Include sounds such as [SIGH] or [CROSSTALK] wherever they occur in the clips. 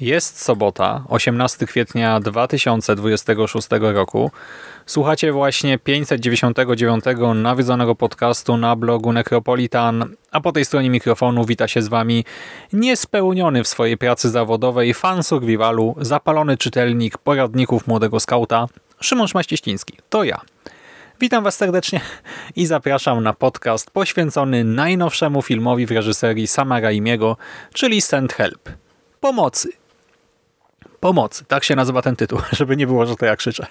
Jest sobota, 18 kwietnia 2026 roku. Słuchacie właśnie 599 nawiedzonego podcastu na blogu Necropolitan, a po tej stronie mikrofonu wita się z Wami niespełniony w swojej pracy zawodowej fan survivalu, zapalony czytelnik poradników młodego skauta, Szymon Szmaścieściński. To ja. Witam Was serdecznie i zapraszam na podcast poświęcony najnowszemu filmowi w reżyserii Sama Raimiego, czyli Send Help. Pomocy. Pomocy, tak się nazywa ten tytuł, [LAUGHS] żeby nie było, że to ja krzyczę.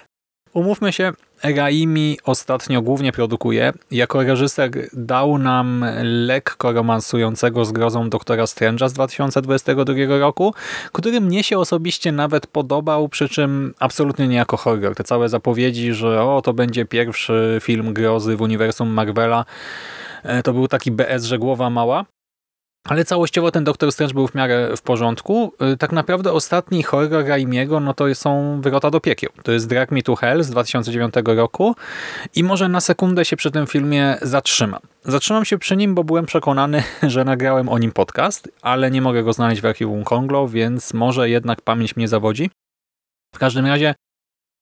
Umówmy się, Raimi ostatnio głównie produkuje. Jako reżyser dał nam lekko romansującego z grozą doktora Strange'a z 2022 roku, który mnie się osobiście nawet podobał, przy czym absolutnie nie jako horror. Te całe zapowiedzi, że o, to będzie pierwszy film grozy w uniwersum Marvela, e, to był taki BS, że głowa mała. Ale całościowo ten Doktor Strange był w miarę w porządku. Y, tak naprawdę ostatni horror Raimiego no to są Wyrota do piekieł. To jest Drag Me to Hell z 2009 roku i może na sekundę się przy tym filmie zatrzymam. Zatrzymam się przy nim, bo byłem przekonany, [LAUGHS] że nagrałem o nim podcast, ale nie mogę go znaleźć w archiwum Konglo, więc może jednak pamięć mnie zawodzi. W każdym razie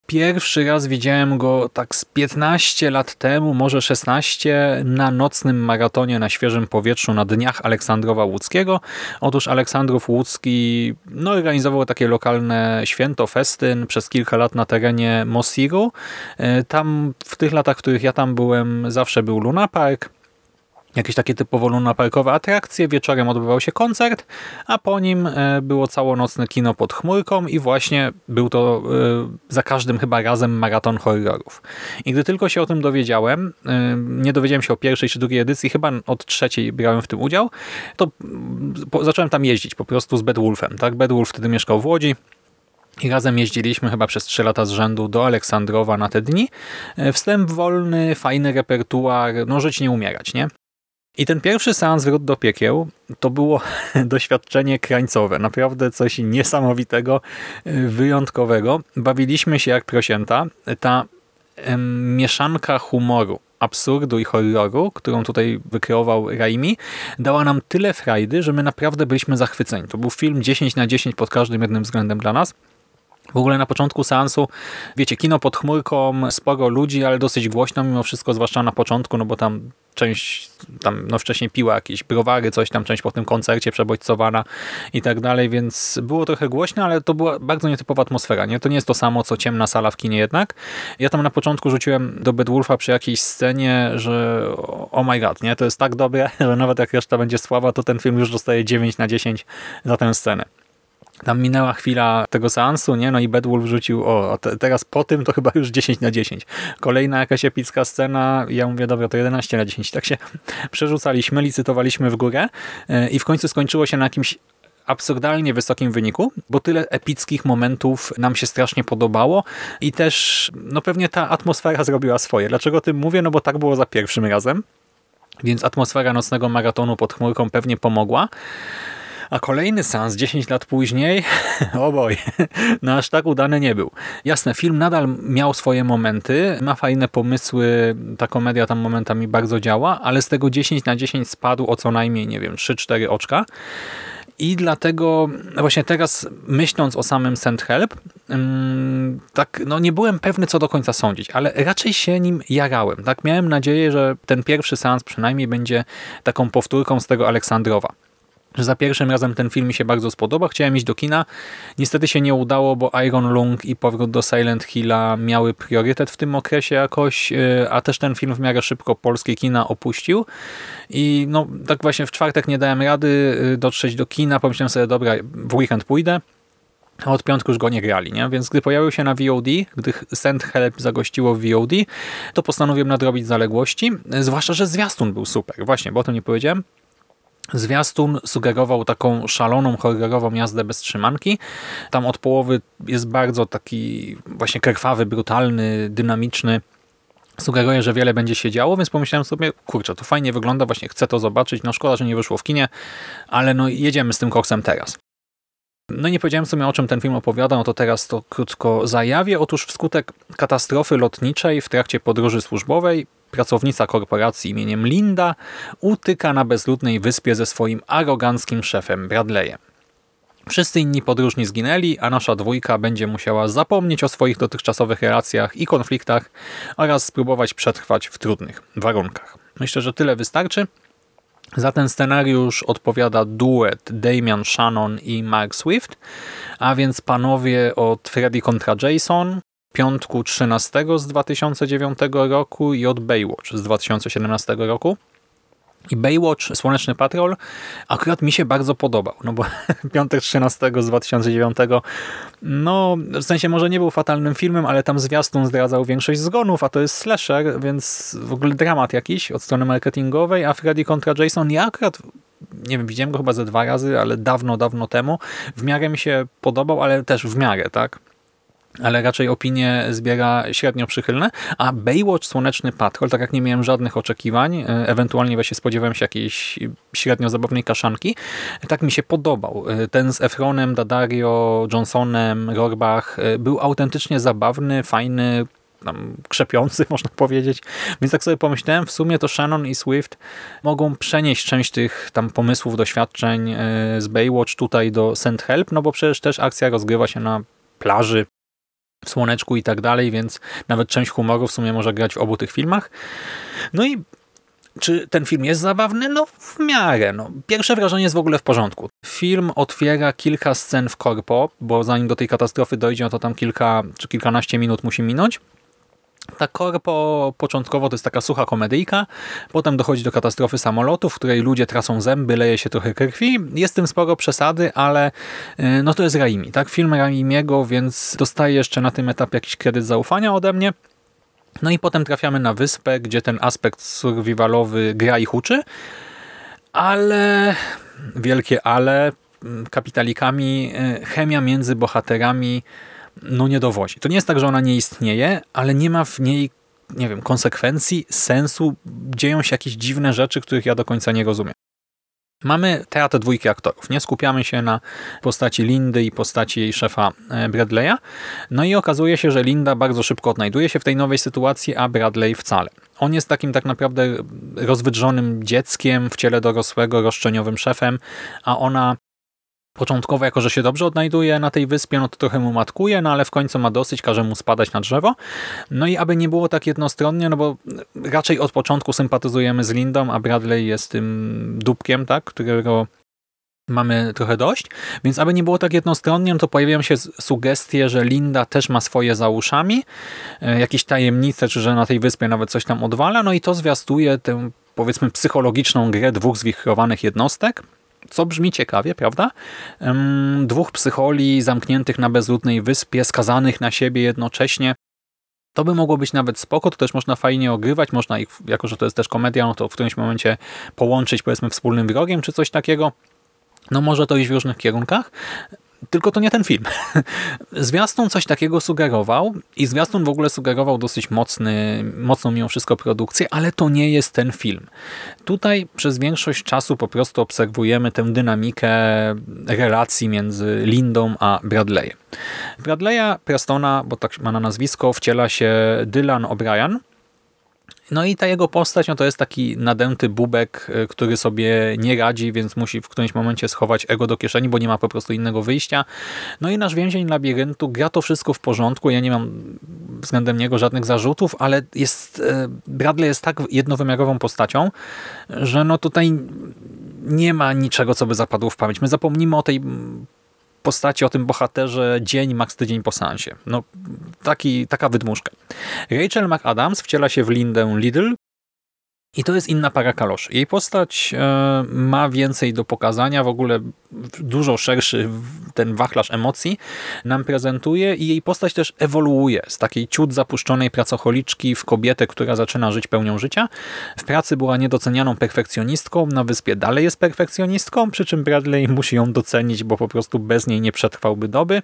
Pierwszy raz widziałem go tak z 15 lat temu, może 16, na nocnym maratonie na świeżym powietrzu na dniach Aleksandrowa Łódzkiego. Otóż Aleksandrów Łódzki no, organizował takie lokalne święto, festyn przez kilka lat na terenie Mosiru. E, tam w tych latach, w których ja tam byłem, zawsze był Luna Park jakieś takie typowo lunaparkowe atrakcje. Wieczorem odbywał się koncert, a po nim e, było całonocne kino pod chmurką i właśnie był to e, za każdym chyba razem maraton horrorów. I gdy tylko się o tym dowiedziałem, e, nie dowiedziałem się o pierwszej czy drugiej edycji, chyba od trzeciej brałem w tym udział, to zacząłem tam jeździć po prostu z Bedwulfem. Tak? Bedwulf wtedy mieszkał w Łodzi, i razem jeździliśmy chyba przez trzy lata z rzędu do Aleksandrowa na te dni. Wstęp wolny, fajny repertuar, no żyć nie umierać, nie? I ten pierwszy seans Wrót do piekieł to było [LAUGHS] doświadczenie krańcowe. Naprawdę coś niesamowitego, wyjątkowego. Bawiliśmy się jak prosięta. Ta em, mieszanka humoru, absurdu i horroru, którą tutaj wykreował Raimi, dała nam tyle frajdy, że my naprawdę byliśmy zachwyceni. To był film 10 na 10 pod każdym jednym względem dla nas. W ogóle na początku seansu, wiecie, kino pod chmurką, sporo ludzi, ale dosyć głośno mimo wszystko, zwłaszcza na początku, no bo tam część tam no wcześniej piła jakieś browary, coś tam, część po tym koncercie przebodźcowana i tak dalej, więc było trochę głośno, ale to była bardzo nietypowa atmosfera, nie? To nie jest to samo, co ciemna sala w kinie jednak. Ja tam na początku rzuciłem do Bedwulfa przy jakiejś scenie, że oh my god, nie? To jest tak dobre, [LAUGHS] że nawet jak reszta będzie słaba, to ten film już dostaje 9 na 10 za tę scenę. Tam minęła chwila tego seansu, nie? No i Bedwulf rzucił, o, te, teraz po tym to chyba już 10 na 10. Kolejna jakaś epicka scena, ja mówię, dobra, to 11 na 10. Tak się [LAUGHS] przerzucaliśmy, licytowaliśmy w górę e, i w końcu skończyło się na jakimś absurdalnie wysokim wyniku, bo tyle epickich momentów nam się strasznie podobało i też no pewnie ta atmosfera zrobiła swoje. Dlaczego o tym mówię? No bo tak było za pierwszym razem, więc atmosfera nocnego maratonu pod chmurką pewnie pomogła. A kolejny seans 10 lat później, [LAUGHS] oboj, no aż tak udany nie był. Jasne, film nadal miał swoje momenty, ma fajne pomysły, ta komedia tam momentami bardzo działa, ale z tego 10 na 10 spadł o co najmniej, nie wiem, 3-4 oczka. I dlatego właśnie teraz myśląc o samym Send Help, tak no nie byłem pewny co do końca sądzić, ale raczej się nim jarałem. Tak Miałem nadzieję, że ten pierwszy seans przynajmniej będzie taką powtórką z tego Aleksandrowa że za pierwszym razem ten film mi się bardzo spodoba. Chciałem iść do kina. Niestety się nie udało, bo Iron Lung i powrót do Silent Hilla miały priorytet w tym okresie jakoś, y, a też ten film w miarę szybko polskie kina opuścił. I no tak właśnie w czwartek nie dałem rady y, dotrzeć do kina. Pomyślałem sobie, dobra, w weekend pójdę. a od piątku już go nie grali, nie? Więc gdy pojawił się na VOD, gdy Send Help zagościło w VOD, to postanowiłem nadrobić zaległości, zwłaszcza, że zwiastun był super. Właśnie, bo o tym nie powiedziałem. Zwiastun sugerował taką szaloną, horrorową jazdę bez trzymanki. Tam od połowy jest bardzo taki właśnie krwawy, brutalny, dynamiczny. Sugeruje, że wiele będzie się działo, więc pomyślałem sobie, kurczę, to fajnie wygląda, właśnie chcę to zobaczyć. No szkoda, że nie wyszło w kinie, ale no jedziemy z tym koksem teraz. No nie powiedziałem sobie, o czym ten film opowiada, no to teraz to krótko zajawię. Otóż wskutek katastrofy lotniczej w trakcie podróży służbowej pracownica korporacji imieniem Linda utyka na bezludnej wyspie ze swoim aroganckim szefem Bradleyem. Wszyscy inni podróżni zginęli, a nasza dwójka będzie musiała zapomnieć o swoich dotychczasowych relacjach i konfliktach oraz spróbować przetrwać w trudnych warunkach. Myślę, że tyle wystarczy. Za ten scenariusz odpowiada duet Damian Shannon i Mark Swift, a więc panowie od Freddy kontra Jason, piątku 13 z 2009 roku i od Baywatch z 2017 roku. I Baywatch, Słoneczny Patrol, akurat mi się bardzo podobał, no bo [LAUGHS] piątek 13 z 2009, no w sensie może nie był fatalnym filmem, ale tam zwiastun zdradzał większość zgonów, a to jest slasher, więc w ogóle dramat jakiś od strony marketingowej, a Freddy kontra Jason, ja akurat nie wiem, widziałem go chyba ze dwa razy, ale dawno, dawno temu. W miarę mi się podobał, ale też w miarę, tak? Ale raczej opinie zbiera średnio przychylne, a Baywatch Słoneczny Patrol, tak jak nie miałem żadnych oczekiwań, e, ewentualnie właśnie spodziewałem się jakiejś średnio zabawnej kaszanki, tak mi się podobał. E, ten z Efronem, Dadario, Johnsonem, Rohrbach e, był autentycznie zabawny, fajny, tam krzepiący, [LAUGHS] można powiedzieć. Więc tak sobie pomyślałem, w sumie to Shannon i Swift mogą przenieść część tych tam pomysłów, doświadczeń z Baywatch tutaj do Send Help, no bo przecież też akcja rozgrywa się na plaży w słoneczku i tak dalej, więc nawet część humoru w sumie może grać w obu tych filmach. No i czy ten film jest zabawny? No w miarę. No. Pierwsze wrażenie jest w ogóle w porządku. Film otwiera kilka scen w korpo, bo zanim do tej katastrofy dojdzie, no to tam kilka czy kilkanaście minut musi minąć. Ta korpo początkowo to jest taka sucha komedyjka, potem dochodzi do katastrofy samolotu, w której ludzie tracą zęby, leje się trochę krwi. Jest tym sporo przesady, ale y, no to jest Raimi, tak? Film Raimiego, więc dostaje jeszcze na tym etapie jakiś kredyt zaufania ode mnie. No i potem trafiamy na wyspę, gdzie ten aspekt survivalowy gra i huczy, ale wielkie ale, kapitalikami, y, chemia między bohaterami no nie dowozi. To nie jest tak, że ona nie istnieje, ale nie ma w niej nie wiem, konsekwencji, sensu, dzieją się jakieś dziwne rzeczy, których ja do końca nie rozumiem. Mamy teatr dwójki aktorów. Nie skupiamy się na postaci Lindy i postaci jej szefa e, Bradley'a. No i okazuje się, że Linda bardzo szybko odnajduje się w tej nowej sytuacji, a Bradley wcale. On jest takim tak naprawdę rozwydrzonym dzieckiem w ciele dorosłego, roszczeniowym szefem, a ona Początkowo, jako że się dobrze odnajduje na tej wyspie, no to trochę mu matkuje, no ale w końcu ma dosyć, każe mu spadać na drzewo. No i aby nie było tak jednostronnie, no bo raczej od początku sympatyzujemy z Lindą, a Bradley jest tym dupkiem, tak, którego mamy trochę dość. Więc aby nie było tak jednostronnie, no to pojawiają się sugestie, że Linda też ma swoje za uszami, e, jakieś tajemnice, czy że na tej wyspie nawet coś tam odwala, no i to zwiastuje tę powiedzmy psychologiczną grę dwóch zwichrowanych jednostek, co brzmi ciekawie, prawda? Dwóch psycholi zamkniętych na bezludnej wyspie, skazanych na siebie jednocześnie. To by mogło być nawet spoko, to też można fajnie ogrywać, można ich, jako że to jest też komedia, no to w którymś momencie połączyć powiedzmy wspólnym wrogiem, czy coś takiego. No może to iść w różnych kierunkach. Tylko to nie ten film. [LAUGHS] Zwiastun coś takiego sugerował i zwiastun w ogóle sugerował dosyć mocny, mocną mimo wszystko produkcję, ale to nie jest ten film. Tutaj przez większość czasu po prostu obserwujemy tę dynamikę relacji między Lindą a Bradleyem. Bradleya Prestona, bo tak ma na nazwisko, wciela się Dylan O'Brien, no i ta jego postać no to jest taki nadęty bubek, y, który sobie nie radzi, więc musi w którymś momencie schować ego do kieszeni, bo nie ma po prostu innego wyjścia. No i nasz więzień labiryntu gra to wszystko w porządku. Ja nie mam względem niego żadnych zarzutów, ale jest, y, Bradley jest tak jednowymiarową postacią, że no tutaj nie ma niczego, co by zapadło w pamięć. My zapomnimy o tej postaci, o tym bohaterze dzień, max tydzień po seansie. No, taki, taka wydmuszka. Rachel McAdams wciela się w Lindę Lidl I to jest inna para kaloszy. Jej postać e, ma więcej do pokazania, w ogóle dużo szerszy ten wachlarz emocji nam prezentuje i jej postać też ewoluuje z takiej ciut zapuszczonej pracocholiczki w kobietę, która zaczyna żyć pełnią życia. W pracy była niedocenianą perfekcjonistką, na wyspie dalej jest perfekcjonistką, przy czym Bradley musi ją docenić, bo po prostu bez niej nie przetrwałby doby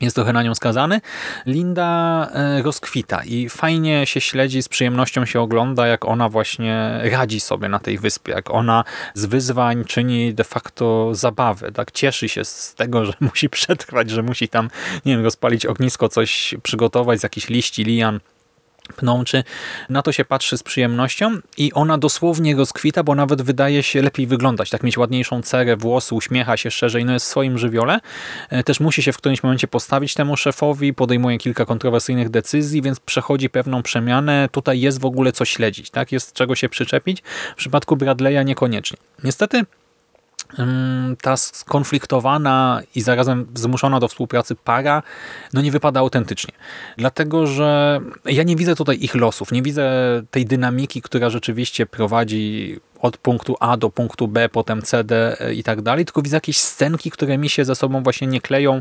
jest trochę na nią skazany. Linda e, rozkwita i fajnie się śledzi, z przyjemnością się ogląda, jak ona właśnie radzi sobie na tej wyspie, jak ona z wyzwań czyni de facto zabawę, tak cieszy się z tego, że [LAUGHS] musi przetrwać, że musi tam, nie wiem, rozpalić ognisko, coś przygotować z jakichś liści, lian, pnączy, na to się patrzy z przyjemnością i ona dosłownie rozkwita, bo nawet wydaje się lepiej wyglądać, tak mieć ładniejszą cerę, włosy, uśmiecha się szerzej, no jest w swoim żywiole. E, też musi się w którymś momencie postawić temu szefowi, podejmuje kilka kontrowersyjnych decyzji, więc przechodzi pewną przemianę. Tutaj jest w ogóle co śledzić, tak? Jest czego się przyczepić. W przypadku Bradley'a niekoniecznie. Niestety ta skonfliktowana i zarazem zmuszona do współpracy para no nie wypada autentycznie. Dlatego, że ja nie widzę tutaj ich losów, nie widzę tej dynamiki, która rzeczywiście prowadzi od punktu A do punktu B, potem C, D e, i tak dalej, tylko widzę jakieś scenki, które mi się ze sobą właśnie nie kleją e,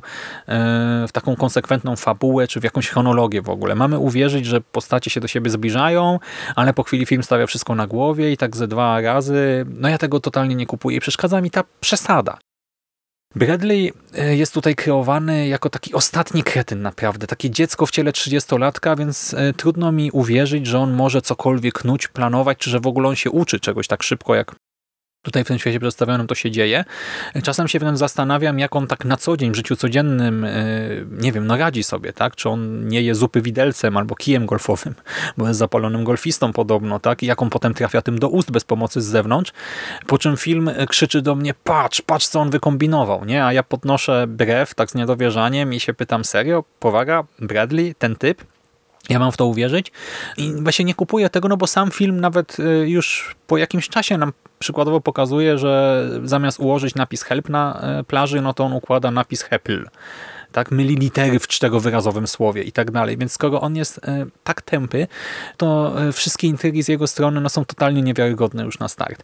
w taką konsekwentną fabułę, czy w jakąś chronologię w ogóle. Mamy uwierzyć, że postacie się do siebie zbliżają, ale po chwili film stawia wszystko na głowie i tak ze dwa razy. No ja tego totalnie nie kupuję i przeszkadza mi ta przesada. Bradley e, jest tutaj kreowany jako taki ostatni kretyn naprawdę, takie dziecko w ciele 30-latka, więc e, trudno mi uwierzyć, że on może cokolwiek knuć, planować, czy że w ogóle on się uczy czegoś tak szybko, jak tutaj w tym świecie przedstawionym to się dzieje. Czasem się wręcz zastanawiam, jak on tak na co dzień, w życiu codziennym, e, nie wiem, no radzi sobie, tak? Czy on nie je zupy widelcem albo kijem golfowym, [LAUGHS] bo jest zapalonym golfistą podobno, tak? I jak on potem trafia tym do ust bez pomocy z zewnątrz. Po czym film krzyczy do mnie, patrz, patrz co on wykombinował, nie? A ja podnoszę brew tak z niedowierzaniem i się pytam, serio? Powaga? Bradley? Ten typ? Ja mam w to uwierzyć. I właśnie nie kupuję tego, no bo sam film nawet y, już po jakimś czasie nam przykładowo pokazuje, że zamiast ułożyć napis help na y, plaży, no to on układa napis hepl tak, myli litery w czterowyrazowym słowie i tak dalej. Więc skoro on jest e, tak tępy, to e, wszystkie intrygi z jego strony no, są totalnie niewiarygodne już na start.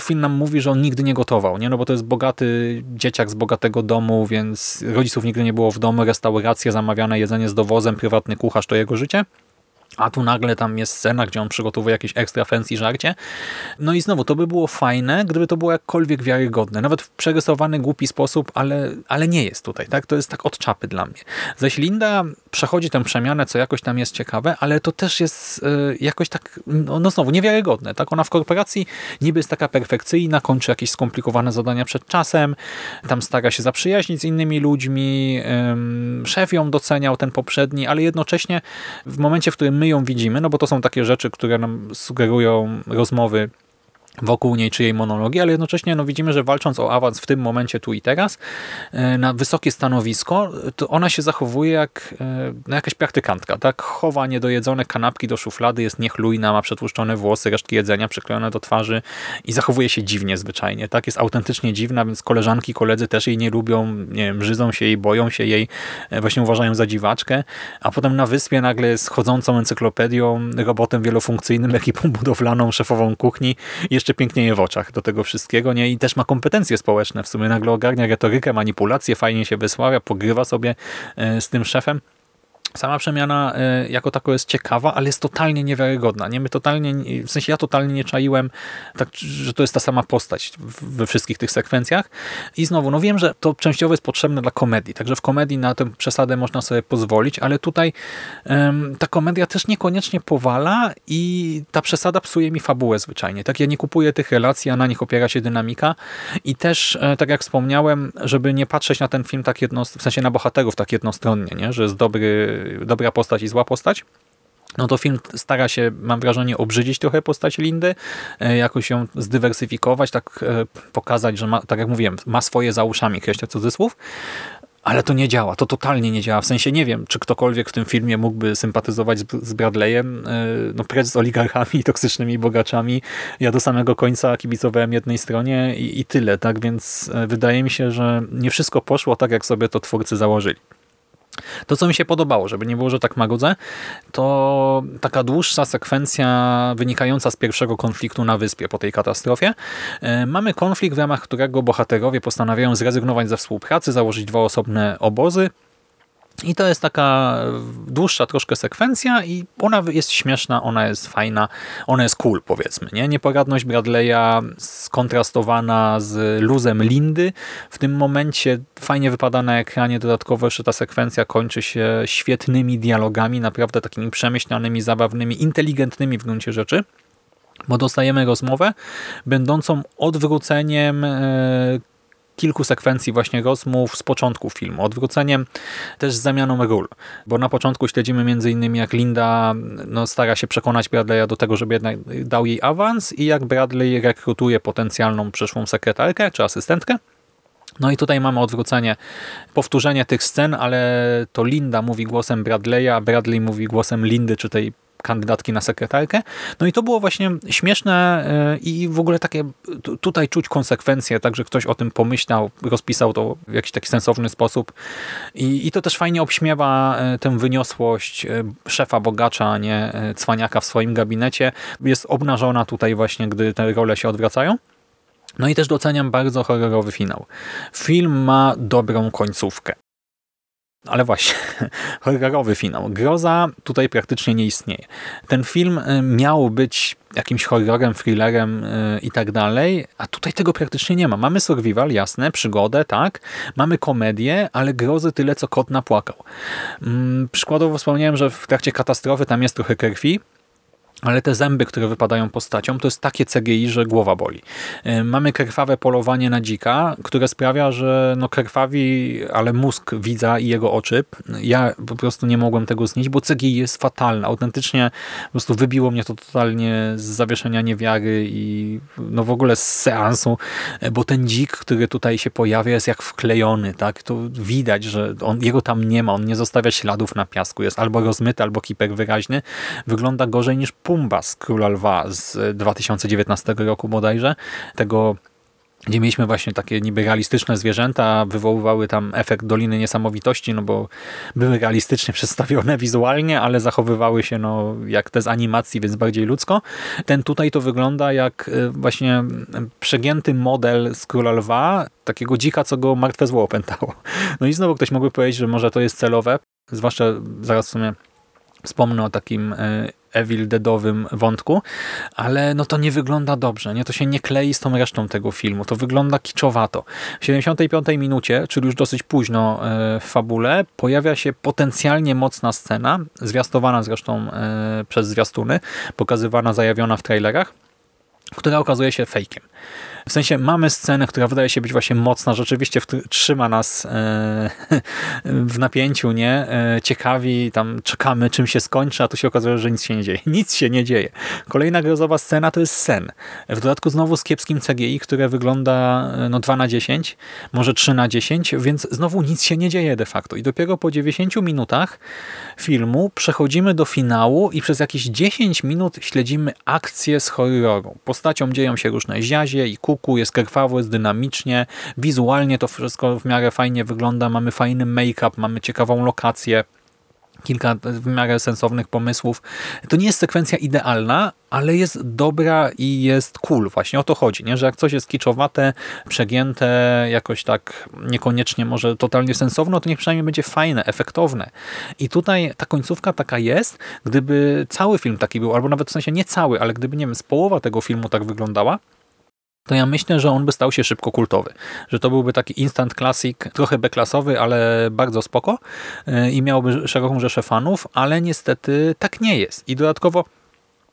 Film nam mówi, że on nigdy nie gotował, nie? No bo to jest bogaty dzieciak z bogatego domu, więc rodziców nigdy nie było w domu, restauracja, zamawiane jedzenie z dowozem, prywatny kucharz to jego życie. A tu nagle tam jest scena, gdzie on przygotowuje jakieś ekstra fancy żarcie. No i znowu, to by było fajne, gdyby to było jakkolwiek wiarygodne. Nawet w przerysowany, głupi sposób, ale, ale nie jest tutaj. tak? To jest tak od czapy dla mnie. Zaś Linda przechodzi tę przemianę, co jakoś tam jest ciekawe, ale to też jest y, jakoś tak, no, no znowu, niewiarygodne. Tak? Ona w korporacji niby jest taka perfekcyjna, kończy jakieś skomplikowane zadania przed czasem, tam stara się zaprzyjaźnić z innymi ludźmi, y, szef ją doceniał, ten poprzedni, ale jednocześnie w momencie, w którym my ją widzimy, no bo to są takie rzeczy, które nam sugerują rozmowy wokół niej, czy jej monologii, ale jednocześnie no, widzimy, że walcząc o awans w tym momencie, tu i teraz, e, na wysokie stanowisko, to ona się zachowuje jak e, no, jakaś praktykantka. tak? Chowa niedojedzone kanapki do szuflady, jest niechlujna, ma przetłuszczone włosy, resztki jedzenia przyklejone do twarzy i zachowuje się dziwnie zwyczajnie. tak? Jest autentycznie dziwna, więc koleżanki, koledzy też jej nie lubią, nie wiem, brzydzą się jej, boją się jej, e, właśnie uważają za dziwaczkę, a potem na wyspie nagle jest chodzącą encyklopedią, robotem wielofunkcyjnym, [LAUGHS] ekipą budowlaną, szefową kuchni, jeszcze pięknieje w oczach do tego wszystkiego, nie? I też ma kompetencje społeczne, w sumie nagle ogarnia retorykę, manipulację, fajnie się wysławia, pogrywa sobie e, z tym szefem. Sama przemiana e, jako tako jest ciekawa, ale jest totalnie niewiarygodna. Nie? My totalnie, w sensie ja totalnie nie czaiłem, tak, że to jest ta sama postać we wszystkich tych sekwencjach. I znowu, no wiem, że to częściowo jest potrzebne dla komedii, także w komedii na tę przesadę można sobie pozwolić, ale tutaj um, ta komedia też niekoniecznie powala i ta przesada psuje mi fabułę zwyczajnie. Tak, ja nie kupuję tych relacji, a na nich opiera się dynamika i też, e, tak jak wspomniałem, żeby nie patrzeć na ten film tak jedno, w sensie na bohaterów tak jednostronnie, nie? że jest dobry dobra postać i zła postać, no to film stara się, mam wrażenie, obrzydzić trochę postać Lindy, e, jakoś ją zdywersyfikować, tak e, pokazać, że ma, tak jak mówiłem, ma swoje za uszami, kreślę cudzysłów, ale to nie działa, to totalnie nie działa. W sensie nie wiem, czy ktokolwiek w tym filmie mógłby sympatyzować z Bradleyem. E, no prezes oligarchami i [LAUGHS] toksycznymi bogaczami. Ja do samego końca kibicowałem jednej stronie i, i tyle, tak? Więc wydaje mi się, że nie wszystko poszło tak, jak sobie to twórcy założyli. To, co mi się podobało, żeby nie było, że tak magodzę, to taka dłuższa sekwencja wynikająca z pierwszego konfliktu na wyspie po tej katastrofie. E, mamy konflikt, w ramach którego bohaterowie postanawiają zrezygnować ze współpracy, założyć dwa osobne obozy i to jest taka dłuższa troszkę sekwencja i ona jest śmieszna, ona jest fajna, ona jest cool powiedzmy. Nie? Nieporadność Bradley'a skontrastowana z luzem Lindy. W tym momencie fajnie wypada na ekranie. Dodatkowo jeszcze ta sekwencja kończy się świetnymi dialogami, naprawdę takimi przemyślanymi, zabawnymi, inteligentnymi w gruncie rzeczy bo dostajemy rozmowę będącą odwróceniem e, kilku sekwencji właśnie rozmów z początku filmu. Odwróceniem też z zamianą ról, bo na początku śledzimy między innymi jak Linda no, stara się przekonać Bradley'a do tego, żeby jednak dał jej awans i jak Bradley rekrutuje potencjalną przyszłą sekretarkę czy asystentkę. No i tutaj mamy odwrócenie, powtórzenie tych scen, ale to Linda mówi głosem Bradley'a, a Bradley mówi głosem Lindy, czy tej kandydatki na sekretarkę. No i to było właśnie śmieszne e, i w ogóle takie, tutaj czuć konsekwencje, także ktoś o tym pomyślał, rozpisał to w jakiś taki sensowny sposób i, i to też fajnie obśmiewa e, tę wyniosłość e, szefa bogacza, nie cwaniaka w swoim gabinecie. Jest obnażona tutaj właśnie, gdy te role się odwracają. No i też doceniam bardzo horrorowy finał. Film ma dobrą końcówkę. Ale właśnie, [LAUGHS] horrorowy finał. Groza tutaj praktycznie nie istnieje. Ten film y, miał być jakimś horrorem, thrillerem y, i tak dalej, a tutaj tego praktycznie nie ma. Mamy survival, jasne, przygodę, tak, mamy komedię, ale grozy tyle, co kot napłakał. Mm, przykładowo wspomniałem, że w trakcie katastrofy tam jest trochę krwi, ale te zęby, które wypadają postacią, to jest takie CGI, że głowa boli. Mamy krwawe polowanie na dzika, które sprawia, że no krwawi, ale mózg widza i jego oczy. Ja po prostu nie mogłem tego znieść, bo CGI jest fatalne. Autentycznie po prostu wybiło mnie to totalnie z zawieszenia niewiary i no w ogóle z seansu, e, bo ten dzik, który tutaj się pojawia jest jak wklejony, tak? To widać, że on, jego tam nie ma, on nie zostawia śladów na piasku, jest albo rozmyty, albo kipek wyraźny. Wygląda gorzej niż Pumba z Króla Lwa z 2019 roku bodajże, tego gdzie mieliśmy właśnie takie niby realistyczne zwierzęta, wywoływały tam efekt Doliny Niesamowitości, no bo były realistycznie [LAUGHS] przedstawione wizualnie, ale zachowywały się no jak te z animacji, więc bardziej ludzko. Ten tutaj to wygląda jak e, właśnie przegięty model z Króla Lwa, takiego dzika, co go martwe zło opętało. [LAUGHS] No i znowu ktoś mógłby powiedzieć, że może to jest celowe, zwłaszcza zaraz w sumie wspomnę o takim e, Evil Deadowym wątku, ale no to nie wygląda dobrze, nie? To się nie klei z tą resztą tego filmu, to wygląda kiczowato. W 75 minucie, czyli już dosyć późno e, w fabule, pojawia się potencjalnie mocna scena, zwiastowana zresztą e, przez zwiastuny, pokazywana, zajawiona w trailerach, która okazuje się fejkiem. W sensie mamy scenę, która wydaje się być właśnie mocna, rzeczywiście trzyma nas e, [LAUGHS] w napięciu, nie? E, ciekawi, tam czekamy, czym się skończy, a tu się okazuje, że nic się nie dzieje. [LAUGHS] Nic się nie dzieje. Kolejna grozowa scena to jest sen. W dodatku znowu z kiepskim CGI, które wygląda e, no 2 na 10, może 3 na 10, więc znowu nic się nie dzieje de facto. I dopiero po 90 minutach filmu przechodzimy do finału i przez jakieś 10 minut śledzimy akcję z horroru. Postacią dzieją się różne ziazie i ku jest krwawo, jest dynamicznie, wizualnie to wszystko w miarę fajnie wygląda, mamy fajny make-up, mamy ciekawą lokację, kilka w miarę sensownych pomysłów. To nie jest sekwencja idealna, ale jest dobra i jest cool. Właśnie o to chodzi, nie? że jak coś jest kiczowate, przegięte, jakoś tak niekoniecznie może totalnie sensowne, to niech przynajmniej będzie fajne, efektowne. I tutaj ta końcówka taka jest, gdyby cały film taki był, albo nawet w sensie nie cały, ale gdyby, nie wiem, z połowa tego filmu tak wyglądała, to ja myślę, że on by stał się szybko kultowy. Że to byłby taki instant classic, trochę beklasowy, ale bardzo spoko y, i miałby szeroką rzeszę fanów, ale niestety tak nie jest. I dodatkowo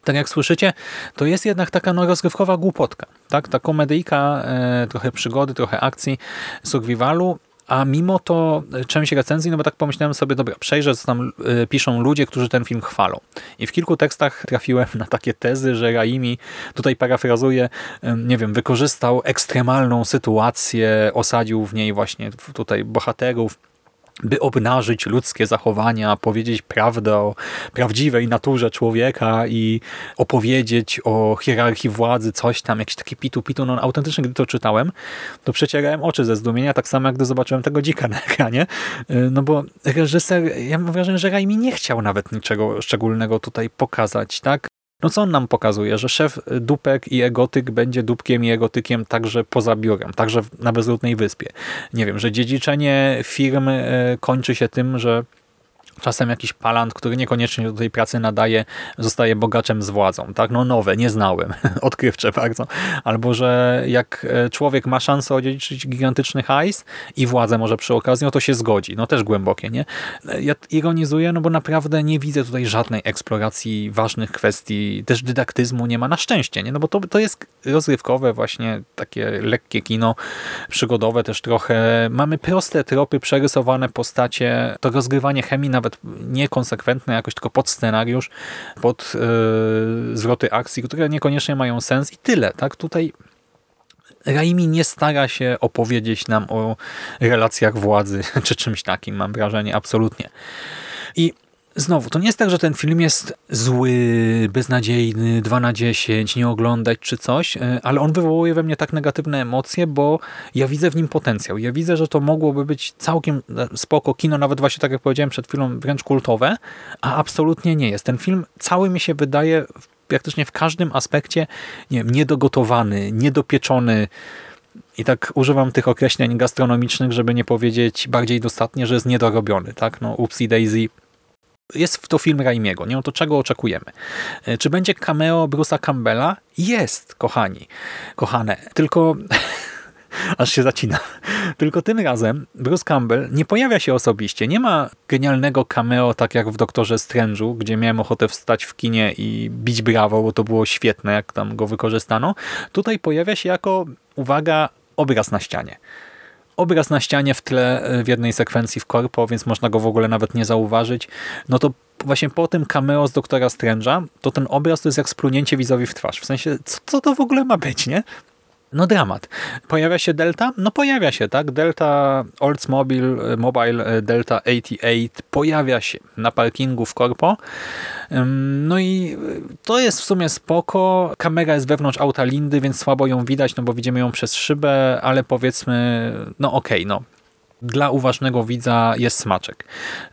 tak jak słyszycie, to jest jednak taka no, rozgrywkowa głupotka. Tak? Ta komedyjka, e, trochę przygody, trochę akcji, survivalu a mimo to część recenzji, no bo tak pomyślałem sobie, dobra, przejrzę, co tam e, piszą ludzie, którzy ten film chwalą. I w kilku tekstach trafiłem na takie tezy, że Raimi, tutaj parafrazuję, nie wiem, wykorzystał ekstremalną sytuację, osadził w niej właśnie tutaj bohaterów, by obnażyć ludzkie zachowania, powiedzieć prawdę o prawdziwej naturze człowieka i opowiedzieć o hierarchii władzy, coś tam, jakieś takie pitu-pitu. No autentycznie, gdy to czytałem, to przecierałem oczy ze zdumienia, tak samo jak gdy zobaczyłem tego dzika na ekranie. No bo reżyser, ja mam wrażenie, że Raimi nie chciał nawet niczego szczególnego tutaj pokazać, tak? No co on nam pokazuje? Że szef dupek i egotyk będzie dupkiem i egotykiem także poza biurem, także na bezludnej wyspie. Nie wiem, że dziedziczenie firm e, kończy się tym, że Czasem jakiś palant, który niekoniecznie do tej pracy nadaje, zostaje bogaczem z władzą. Tak? No nowe, nie znałem. [LAUGHS] Odkrywcze bardzo. Albo, że jak e, człowiek ma szansę odziedziczyć gigantyczny hajs i władzę może przy okazji, no to się zgodzi. No też głębokie, nie? E, ja ironizuję, no bo naprawdę nie widzę tutaj żadnej eksploracji ważnych kwestii. Też dydaktyzmu nie ma na szczęście, nie? No bo to, to jest rozrywkowe właśnie, takie lekkie kino, przygodowe też trochę. Mamy proste tropy, przerysowane postacie. To rozgrywanie chemii nawet nawet niekonsekwentne jakoś, tylko pod scenariusz, pod yy, zwroty akcji, które niekoniecznie mają sens i tyle. Tak? Tutaj Raimi nie stara się opowiedzieć nam o relacjach władzy, [LAUGHS] czy czymś takim, mam wrażenie, absolutnie. I Znowu, to nie jest tak, że ten film jest zły, beznadziejny, 2 na 10, nie oglądać czy coś, e, ale on wywołuje we mnie tak negatywne emocje, bo ja widzę w nim potencjał. Ja widzę, że to mogłoby być całkiem e, spoko kino, nawet właśnie tak jak powiedziałem przed chwilą, wręcz kultowe, a absolutnie nie jest. Ten film cały mi się wydaje praktycznie w każdym aspekcie nie wiem, niedogotowany, niedopieczony, i tak używam tych określeń gastronomicznych, żeby nie powiedzieć bardziej dostatnie, że jest niedorobiony. Tak? No, Upsi Daisy jest to film Raimiego, nie? No to czego oczekujemy? E, czy będzie cameo Bruce'a Campbella? Jest, kochani, kochane. Tylko [LAUGHS] aż się zacina. Tylko tym razem Bruce Campbell nie pojawia się osobiście. Nie ma genialnego cameo, tak jak w Doktorze Strange'u, gdzie miałem ochotę wstać w kinie i bić brawo, bo to było świetne, jak tam go wykorzystano. Tutaj pojawia się jako, uwaga, obraz na ścianie obraz na ścianie w tle e, w jednej sekwencji w korpo, więc można go w ogóle nawet nie zauważyć. No to właśnie po tym cameo z Doktora Strange'a, to ten obraz to jest jak splunięcie widzowi w twarz. W sensie, co, co to w ogóle ma być, nie? No dramat. Pojawia się Delta? No pojawia się, tak? Delta Oldsmobile Mobile e, Delta 88 pojawia się na parkingu w Korpo. No i e, to jest w sumie spoko. Kamera jest wewnątrz auta Lindy, więc słabo ją widać, no bo widzimy ją przez szybę, ale powiedzmy, no okej, okay, no dla uważnego widza jest smaczek.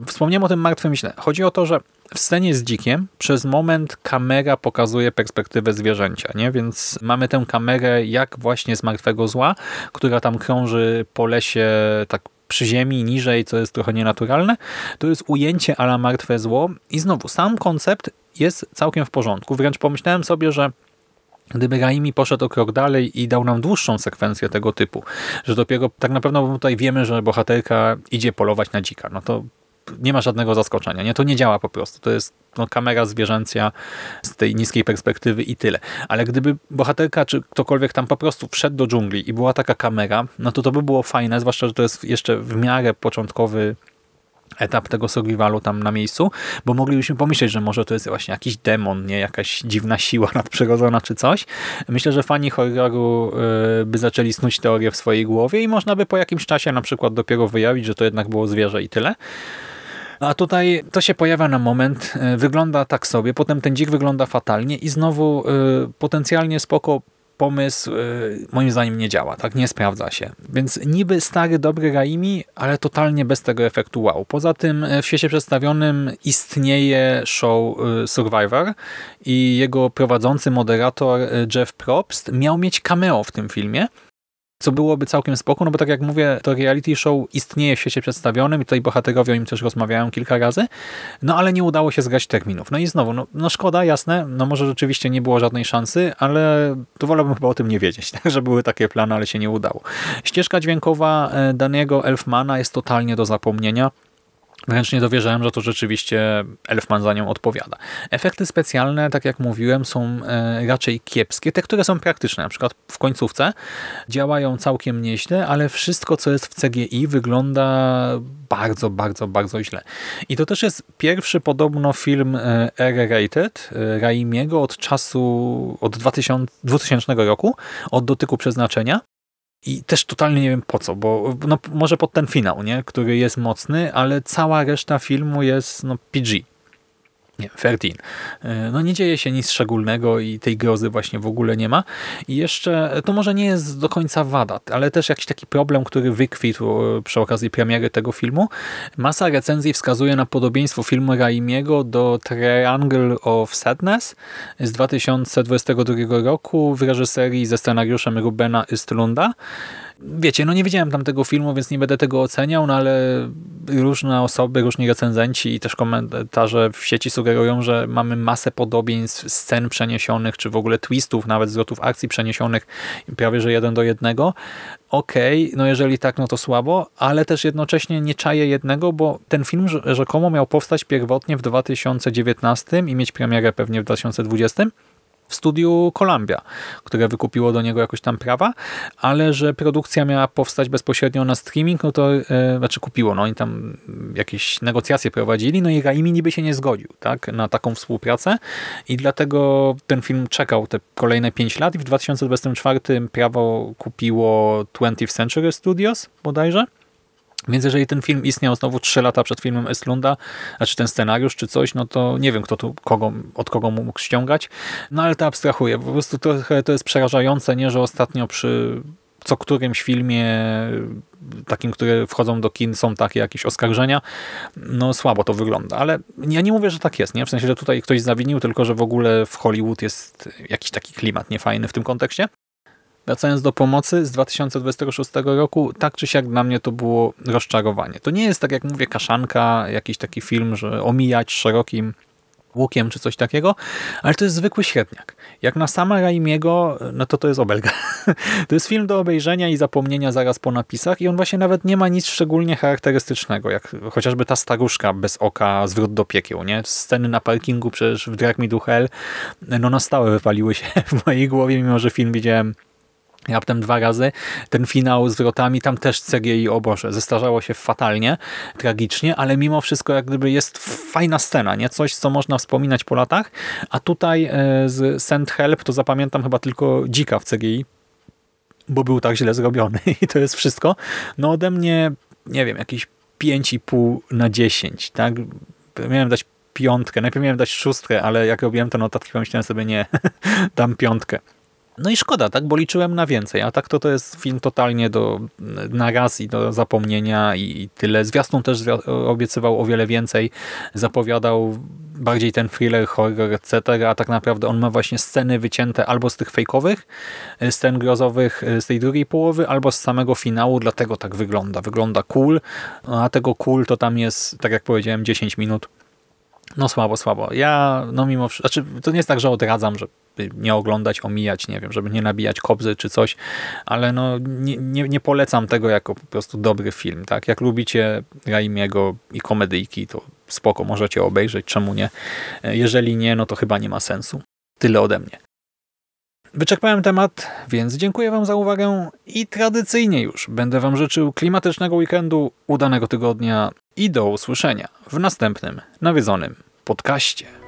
Wspomniałem o tym martwym źle. Chodzi o to, że w scenie z dzikiem przez moment kamera pokazuje perspektywę zwierzęcia, nie? więc mamy tę kamerę jak właśnie z martwego zła, która tam krąży po lesie tak przy ziemi, niżej, co jest trochę nienaturalne. To jest ujęcie ala martwe zło i znowu sam koncept jest całkiem w porządku. Wręcz pomyślałem sobie, że Gdyby Raimi poszedł o krok dalej i dał nam dłuższą sekwencję tego typu, że dopiero tak naprawdę tutaj wiemy, że bohaterka idzie polować na dzika, no to nie ma żadnego zaskoczenia. Nie, to nie działa po prostu. To jest no, kamera zwierzęcia z tej niskiej perspektywy i tyle. Ale gdyby bohaterka czy ktokolwiek tam po prostu wszedł do dżungli i była taka kamera, no to to by było fajne, zwłaszcza, że to jest jeszcze w miarę początkowy etap tego survivalu tam na miejscu, bo moglibyśmy pomyśleć, że może to jest właśnie jakiś demon, nie jakaś dziwna siła [LAUGHS] nadprzyrodzona czy coś. Myślę, że fani horroru y, by zaczęli snuć teorię w swojej głowie i można by po jakimś czasie na przykład dopiero wyjawić, że to jednak było zwierzę i tyle. A tutaj to się pojawia na moment, y, wygląda tak sobie, potem ten dzik wygląda fatalnie i znowu y, potencjalnie spoko pomysł y, moim zdaniem nie działa, tak nie sprawdza się. Więc niby stary, dobry Raimi, ale totalnie bez tego efektu wow. Poza tym w świecie przedstawionym istnieje show Survivor i jego prowadzący moderator Jeff Probst miał mieć cameo w tym filmie, co byłoby całkiem spoko, no bo tak jak mówię, to reality show istnieje w świecie przedstawionym i tutaj bohaterowie o nim też rozmawiają kilka razy, no ale nie udało się zgrać terminów. No i znowu, no, no szkoda, jasne, no może rzeczywiście nie było żadnej szansy, ale to wolałbym chyba o tym nie wiedzieć, [LAUGHS] tak, że były takie plany, ale się nie udało. Ścieżka dźwiękowa e, Daniego Elfmana jest totalnie do zapomnienia. Wręcz nie dowierzałem, że to rzeczywiście Elfman za nią odpowiada. Efekty specjalne, tak jak mówiłem, są e, raczej kiepskie. Te, które są praktyczne, na przykład w końcówce, działają całkiem nieźle, ale wszystko, co jest w CGI wygląda bardzo, bardzo, bardzo źle. I to też jest pierwszy podobno film e, R-rated e, Raimiego od czasu, od 2000, 2000 roku, od dotyku przeznaczenia. I też totalnie nie wiem po co, bo no, może pod ten finał, nie? który jest mocny, ale cała reszta filmu jest no, PG nie, 13. E, no nie dzieje się nic szczególnego i tej grozy właśnie w ogóle nie ma. I jeszcze, to może nie jest do końca wada, ale też jakiś taki problem, który wykwitł e, przy okazji premiery tego filmu. Masa recenzji wskazuje na podobieństwo filmu Raimiego do Triangle of Sadness z 2022 roku w reżyserii ze scenariuszem Rubena Istlunda wiecie, no nie widziałem tam tego filmu, więc nie będę tego oceniał, no ale różne osoby, różni recenzenci i też komentarze w sieci sugerują, że mamy masę podobieństw, scen przeniesionych, czy w ogóle twistów, nawet zwrotów akcji przeniesionych prawie, że jeden do jednego. Okej, okay, no jeżeli tak, no to słabo, ale też jednocześnie nie czaję jednego, bo ten film rzekomo miał powstać pierwotnie w 2019 i mieć premierę pewnie w 2020 w studiu Columbia, które wykupiło do niego jakoś tam prawa, ale że produkcja miała powstać bezpośrednio na streaming, no to, e, znaczy kupiło, no oni tam jakieś negocjacje prowadzili, no i Raimi niby się nie zgodził tak, na taką współpracę i dlatego ten film czekał te kolejne 5 lat i w 2024 prawo kupiło 20th Century Studios bodajże więc jeżeli ten film istniał znowu 3 lata przed filmem Eslunda, znaczy ten scenariusz czy coś, no to nie wiem, kto tu kogo, od kogo mógł ściągać. No ale to abstrahuję. Po prostu trochę to jest przerażające, nie, że ostatnio przy co którymś filmie takim, które wchodzą do kin, są takie jakieś oskarżenia, no słabo to wygląda, ale ja nie mówię, że tak jest, nie? W sensie, że tutaj ktoś zawinił, tylko że w ogóle w Hollywood jest jakiś taki klimat niefajny w tym kontekście. Wracając do pomocy z 2026 roku, tak czy siak dla mnie to było rozczarowanie. To nie jest tak jak mówię kaszanka, jakiś taki film, że omijać szerokim łukiem czy coś takiego, ale to jest zwykły średniak. Jak na sama Raimiego, no to to jest obelga. [LAUGHS] to jest film do obejrzenia i zapomnienia zaraz po napisach i on właśnie nawet nie ma nic szczególnie charakterystycznego, jak chociażby ta staruszka bez oka, zwrót do piekieł, nie? Sceny na parkingu przecież w Drag Me to Hell, no na stałe wypaliły się [LAUGHS] w mojej głowie, mimo że film widziałem raptem dwa razy. Ten finał z wrotami, tam też CGI, o Boże, zestarzało się fatalnie, tragicznie, ale mimo wszystko jak gdyby jest fajna scena, nie? Coś, co można wspominać po latach, a tutaj e, z Send Help to zapamiętam chyba tylko dzika w CGI, bo był tak źle zrobiony [LAUGHS] i to jest wszystko. No ode mnie, nie wiem, jakieś 5,5 na 10, tak? Miałem dać piątkę, najpierw miałem dać szóstkę, ale jak robiłem te notatki, pomyślałem sobie, nie, [LAUGHS] dam piątkę. No i szkoda, tak, bo liczyłem na więcej, a tak to to jest film totalnie do na raz i do zapomnienia i tyle. Zwiastun też obiecywał o wiele więcej, zapowiadał bardziej ten thriller, horror, etc., a tak naprawdę on ma właśnie sceny wycięte albo z tych fejkowych e, scen grozowych e, z tej drugiej połowy, albo z samego finału, dlatego tak wygląda. Wygląda cool, a tego cool to tam jest, tak jak powiedziałem, 10 minut no słabo, słabo. Ja, no mimo wszystko, znaczy to nie jest tak, że odradzam, żeby nie oglądać, omijać, nie wiem, żeby nie nabijać kobzy czy coś, ale no nie, nie, nie polecam tego jako po prostu dobry film, tak? Jak lubicie Raimiego i komedyjki, to spoko, możecie obejrzeć, czemu nie? Jeżeli nie, no to chyba nie ma sensu. Tyle ode mnie. Wyczerpałem temat, więc dziękuję Wam za uwagę i tradycyjnie już będę Wam życzył klimatycznego weekendu, udanego tygodnia i do usłyszenia w następnym nawiedzonym podcaście.